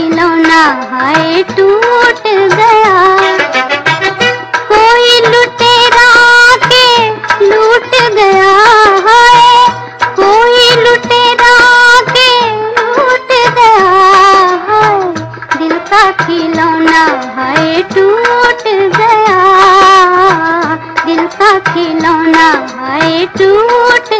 खिलौना हाय टूट गया। कोई लुटेरा के लूट गया है। कोई लुटेरा के लूट गया है। दिल का खिलौना है टूट गया। दिल का खिलौना है टूट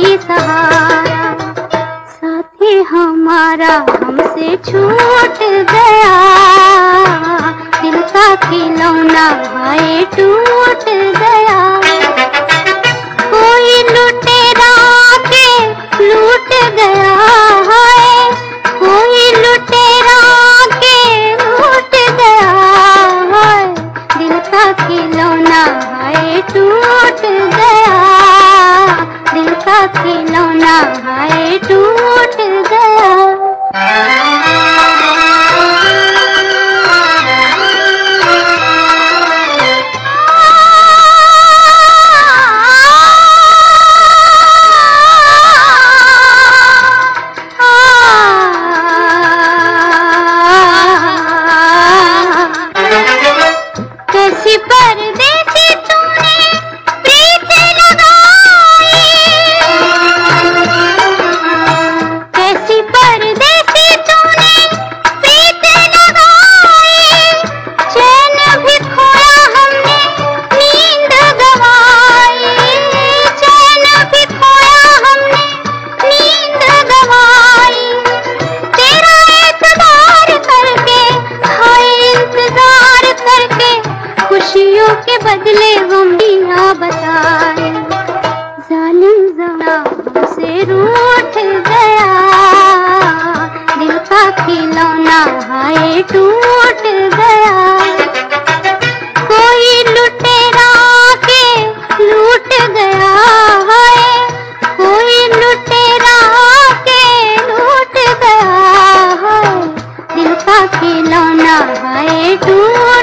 ही सहारा, साथी हमारा हमसे छूट गया। दिल का खिलौना भाई टूट गया। कोई लुटेरा के लूट गया है। कोई लुटेरा के लूट गया है। दिल का खिलौना है टूट गया खिलौना है टूट गया। कैसी परदेसी बदले हम दिया बताए। जालिम जमाना से रूठ गया। दिल का खिलौना हाय टूट गया। कोई लुटेरा के लूट गया है कोई लुटेरा के लूट गया है दिल का खिलौना हाय टूट